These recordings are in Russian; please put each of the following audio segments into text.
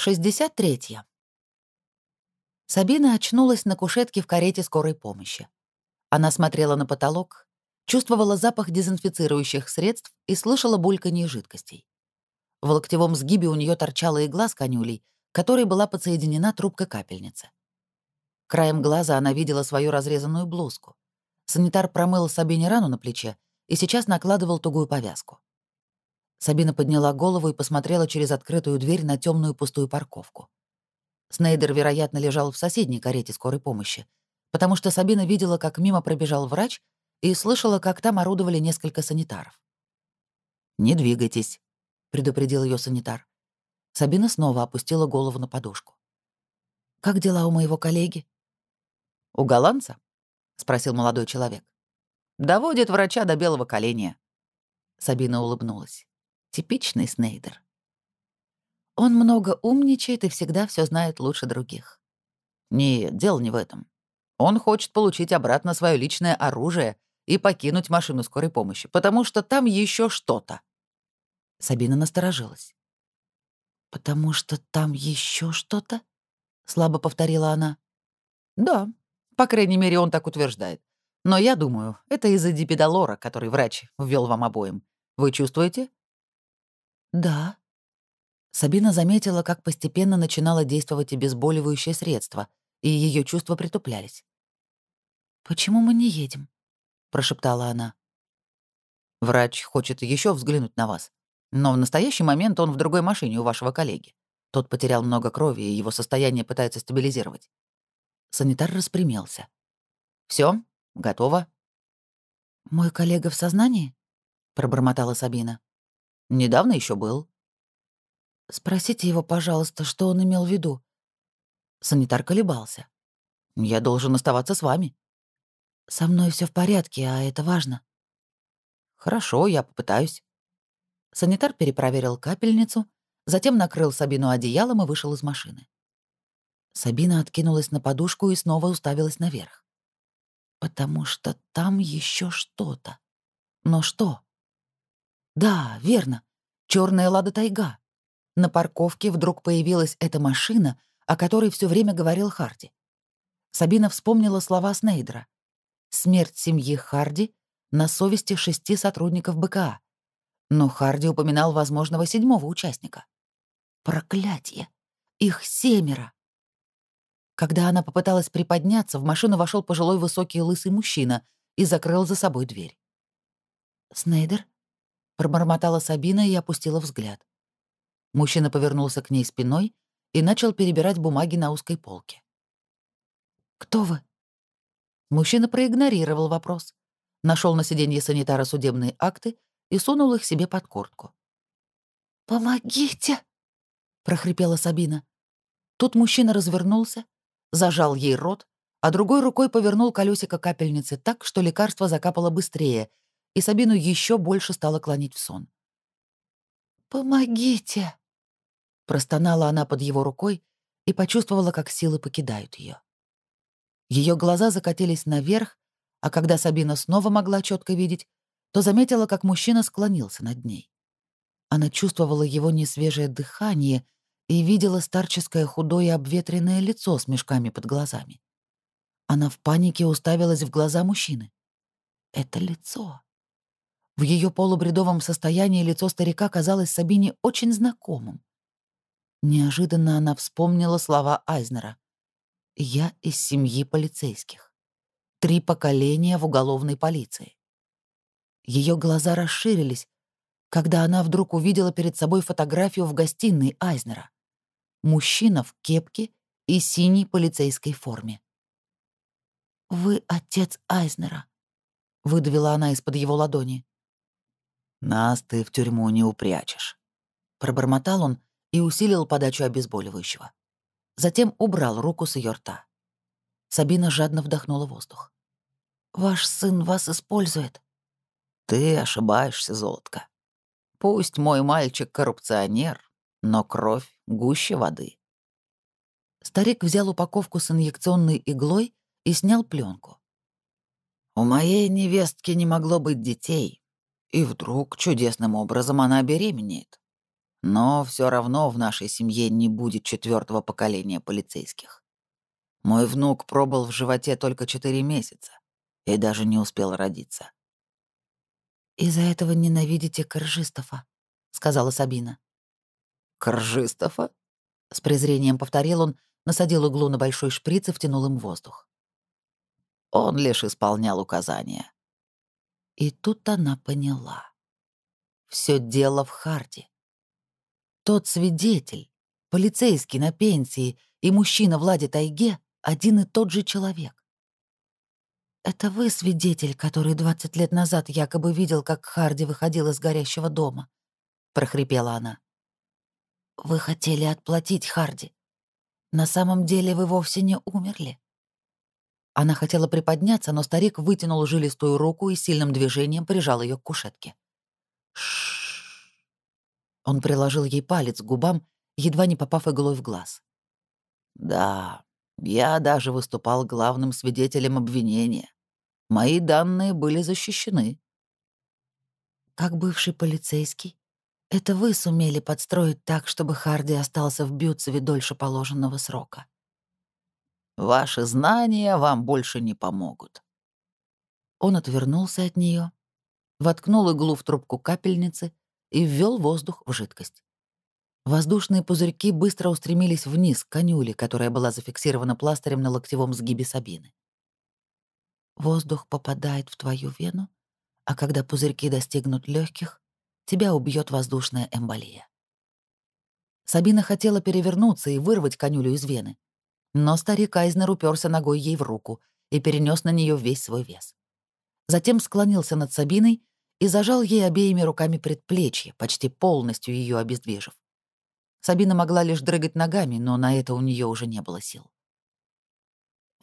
63. Сабина очнулась на кушетке в карете скорой помощи. Она смотрела на потолок, чувствовала запах дезинфицирующих средств и слышала бульканье жидкостей. В локтевом сгибе у нее торчала игла с конюлей, которой была подсоединена трубка капельницы. Краем глаза она видела свою разрезанную блузку. Санитар промыл Сабине рану на плече и сейчас накладывал тугую повязку. Сабина подняла голову и посмотрела через открытую дверь на темную пустую парковку. Снейдер, вероятно, лежал в соседней карете скорой помощи, потому что Сабина видела, как мимо пробежал врач и слышала, как там орудовали несколько санитаров. «Не двигайтесь», — предупредил ее санитар. Сабина снова опустила голову на подушку. «Как дела у моего коллеги?» «У голландца?» — спросил молодой человек. «Доводит врача до белого коленя». Сабина улыбнулась. Типичный Снейдер. Он много умничает и всегда все знает лучше других. Нет, дело не в этом. Он хочет получить обратно свое личное оружие и покинуть машину скорой помощи, потому что там еще что-то. Сабина насторожилась. «Потому что там еще что-то?» — слабо повторила она. «Да, по крайней мере, он так утверждает. Но я думаю, это из-за дипидолора, который врач ввел вам обоим. Вы чувствуете?» «Да». Сабина заметила, как постепенно начинало действовать обезболивающее средство, и ее чувства притуплялись. «Почему мы не едем?» — прошептала она. «Врач хочет еще взглянуть на вас. Но в настоящий момент он в другой машине у вашего коллеги. Тот потерял много крови, и его состояние пытается стабилизировать». Санитар распрямился. Все, готово». «Мой коллега в сознании?» — пробормотала Сабина. Недавно еще был. Спросите его, пожалуйста, что он имел в виду. Санитар колебался. Я должен оставаться с вами. Со мной все в порядке, а это важно. Хорошо, я попытаюсь. Санитар перепроверил капельницу, затем накрыл Сабину одеялом и вышел из машины. Сабина откинулась на подушку и снова уставилась наверх. Потому что там еще что-то. Но что? Да, верно. Черная лада тайга. На парковке вдруг появилась эта машина, о которой все время говорил Харди. Сабина вспомнила слова Снейдера. «Смерть семьи Харди на совести шести сотрудников БКА». Но Харди упоминал возможного седьмого участника. Проклятие! Их семеро! Когда она попыталась приподняться, в машину вошел пожилой высокий лысый мужчина и закрыл за собой дверь. «Снейдер?» Пробормотала Сабина и опустила взгляд. Мужчина повернулся к ней спиной и начал перебирать бумаги на узкой полке. «Кто вы?» Мужчина проигнорировал вопрос, нашел на сиденье санитара судебные акты и сунул их себе под куртку. «Помогите!» — прохрипела Сабина. Тут мужчина развернулся, зажал ей рот, а другой рукой повернул колесико капельницы так, что лекарство закапало быстрее, и Сабину еще больше стало клонить в сон. «Помогите!» Простонала она под его рукой и почувствовала, как силы покидают ее. Ее глаза закатились наверх, а когда Сабина снова могла четко видеть, то заметила, как мужчина склонился над ней. Она чувствовала его несвежее дыхание и видела старческое худое обветренное лицо с мешками под глазами. Она в панике уставилась в глаза мужчины. Это лицо. В ее полубредовом состоянии лицо старика казалось Сабине очень знакомым. Неожиданно она вспомнила слова Айзнера. «Я из семьи полицейских. Три поколения в уголовной полиции». Ее глаза расширились, когда она вдруг увидела перед собой фотографию в гостиной Айзнера. Мужчина в кепке и синей полицейской форме. «Вы отец Айзнера», — выдавила она из-под его ладони. «Нас ты в тюрьму не упрячешь», — пробормотал он и усилил подачу обезболивающего. Затем убрал руку с ее рта. Сабина жадно вдохнула воздух. «Ваш сын вас использует». «Ты ошибаешься, золотко. Пусть мой мальчик коррупционер, но кровь гуще воды». Старик взял упаковку с инъекционной иглой и снял пленку. «У моей невестки не могло быть детей, и вдруг чудесным образом она беременеет. Но все равно в нашей семье не будет четвертого поколения полицейских. Мой внук пробыл в животе только четыре месяца и даже не успел родиться. «Из-за этого ненавидите Кржистова», — сказала Сабина. «Кржистова?» — с презрением повторил он, насадил углу на большой шприц и втянул им воздух. Он лишь исполнял указания. И тут она поняла. Все дело в Харди. Тот свидетель, полицейский на пенсии и мужчина Влади Тайге — один и тот же человек. «Это вы свидетель, который 20 лет назад якобы видел, как Харди выходил из горящего дома», — прохрипела она. «Вы хотели отплатить Харди. На самом деле вы вовсе не умерли». Она хотела приподняться, но старик вытянул жилистую руку и сильным движением прижал ее к кушетке. Шш. Он приложил ей палец к губам, едва не попав иглой в глаз. «Да, я даже выступал главным свидетелем обвинения. Мои данные были защищены». «Как бывший полицейский, это вы сумели подстроить так, чтобы Харди остался в Бютцеве дольше положенного срока?» «Ваши знания вам больше не помогут». Он отвернулся от нее, воткнул иглу в трубку капельницы и ввел воздух в жидкость. Воздушные пузырьки быстро устремились вниз к конюле, которая была зафиксирована пластырем на локтевом сгибе Сабины. Воздух попадает в твою вену, а когда пузырьки достигнут легких, тебя убьет воздушная эмболия. Сабина хотела перевернуться и вырвать конюлю из вены, но старик Айзнер уперся ногой ей в руку и перенес на нее весь свой вес. Затем склонился над Сабиной и зажал ей обеими руками предплечье, почти полностью ее обездвижив. Сабина могла лишь дрыгать ногами, но на это у нее уже не было сил.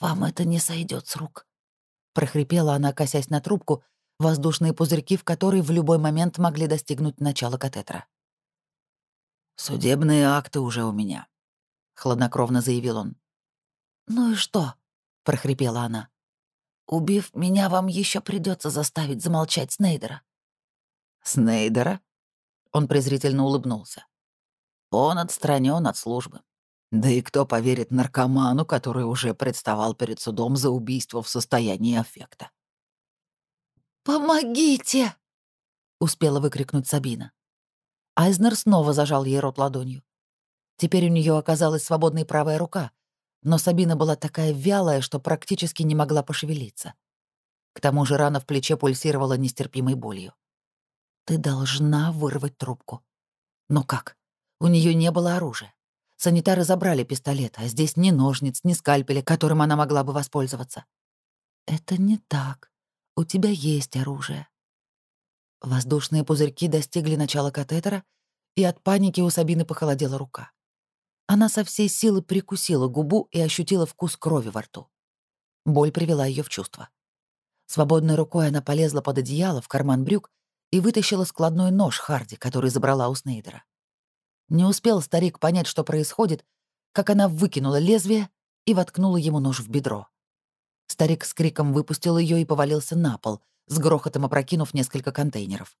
«Вам это не сойдет с рук», — прохрипела она, косясь на трубку, воздушные пузырьки в которой в любой момент могли достигнуть начала катетера. «Судебные акты уже у меня», — хладнокровно заявил он. «Ну и что?» — прохрипела она. «Убив меня, вам еще придется заставить замолчать Снейдера». «Снейдера?» Он презрительно улыбнулся. Он отстранен от службы. Да и кто поверит наркоману, который уже представал перед судом за убийство в состоянии аффекта? «Помогите!» — успела выкрикнуть Сабина. Айзнер снова зажал ей рот ладонью. Теперь у нее оказалась свободной правая рука, но Сабина была такая вялая, что практически не могла пошевелиться. К тому же рана в плече пульсировала нестерпимой болью. «Ты должна вырвать трубку». «Но как?» У нее не было оружия. Санитары забрали пистолет, а здесь ни ножниц, ни скальпеля, которым она могла бы воспользоваться. Это не так. У тебя есть оружие. Воздушные пузырьки достигли начала катетера, и от паники у Сабины похолодела рука. Она со всей силы прикусила губу и ощутила вкус крови во рту. Боль привела ее в чувство. Свободной рукой она полезла под одеяло в карман брюк и вытащила складной нож Харди, который забрала у Снейдера. Не успел старик понять, что происходит, как она выкинула лезвие и воткнула ему нож в бедро. Старик с криком выпустил ее и повалился на пол, с грохотом опрокинув несколько контейнеров.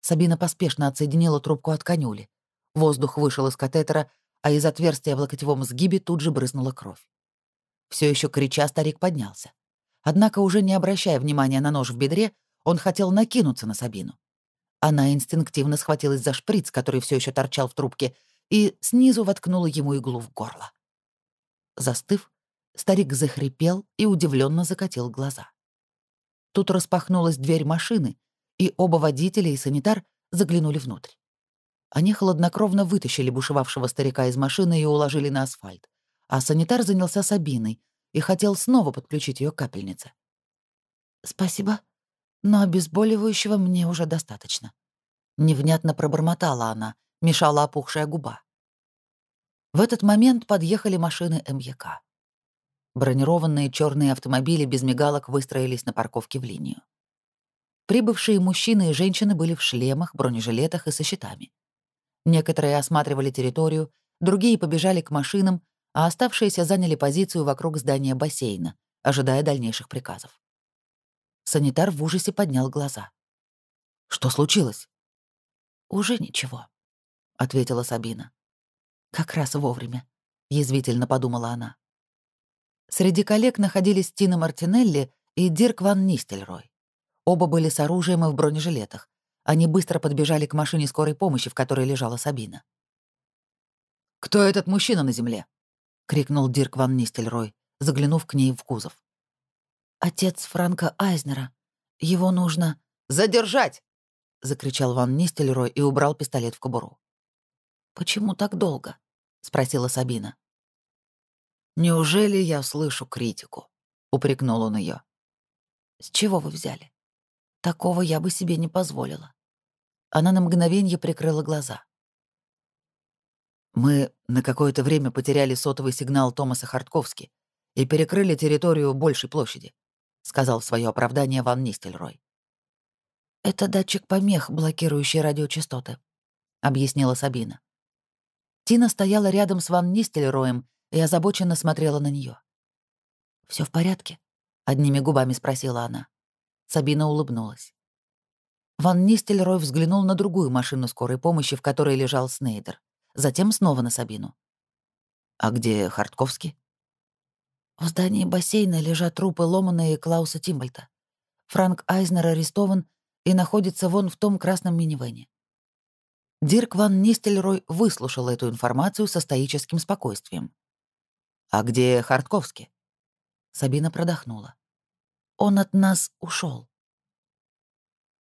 Сабина поспешно отсоединила трубку от конюли. Воздух вышел из катетера, а из отверстия в локотевом сгибе тут же брызнула кровь. Все еще крича, старик поднялся. Однако, уже не обращая внимания на нож в бедре, он хотел накинуться на Сабину. Она инстинктивно схватилась за шприц, который все еще торчал в трубке, и снизу воткнула ему иглу в горло. Застыв, старик захрипел и удивленно закатил глаза. Тут распахнулась дверь машины, и оба водителя и санитар заглянули внутрь. Они хладнокровно вытащили бушевавшего старика из машины и уложили на асфальт, а санитар занялся Сабиной и хотел снова подключить ее к капельнице. «Спасибо», но обезболивающего мне уже достаточно. Невнятно пробормотала она, мешала опухшая губа. В этот момент подъехали машины МЯК. Бронированные черные автомобили без мигалок выстроились на парковке в линию. Прибывшие мужчины и женщины были в шлемах, бронежилетах и со щитами. Некоторые осматривали территорию, другие побежали к машинам, а оставшиеся заняли позицию вокруг здания бассейна, ожидая дальнейших приказов. Санитар в ужасе поднял глаза. «Что случилось?» «Уже ничего. — ответила Сабина. «Как раз вовремя», — язвительно подумала она. Среди коллег находились Тина Мартинелли и Дирк Ван Нистельрой. Оба были с оружием и в бронежилетах. Они быстро подбежали к машине скорой помощи, в которой лежала Сабина. «Кто этот мужчина на земле?» — крикнул Дирк Ван Нистельрой, заглянув к ней в кузов. «Отец Франка Айзнера. Его нужно...» «Задержать!» — закричал Ван Нистельрой и убрал пистолет в кобуру. «Почему так долго?» — спросила Сабина. «Неужели я слышу критику?» — упрекнул он ее. «С чего вы взяли? Такого я бы себе не позволила». Она на мгновение прикрыла глаза. «Мы на какое-то время потеряли сотовый сигнал Томаса Хартковски и перекрыли территорию большей площади», — сказал в свое оправдание Ван Нистельрой. «Это датчик помех, блокирующий радиочастоты», — объяснила Сабина. Тина стояла рядом с Ван Нистельроем и озабоченно смотрела на нее. Все в порядке?» — одними губами спросила она. Сабина улыбнулась. Ван Нистельрой взглянул на другую машину скорой помощи, в которой лежал Снейдер. Затем снова на Сабину. «А где Хартковский?» В здании бассейна лежат трупы Ломана и Клауса Тимбальта. Франк Айзнер арестован и находится вон в том красном минивэне. Дирк Ван Нистельрой выслушал эту информацию со стоическим спокойствием. «А где Хартковский?» Сабина продохнула. «Он от нас ушел.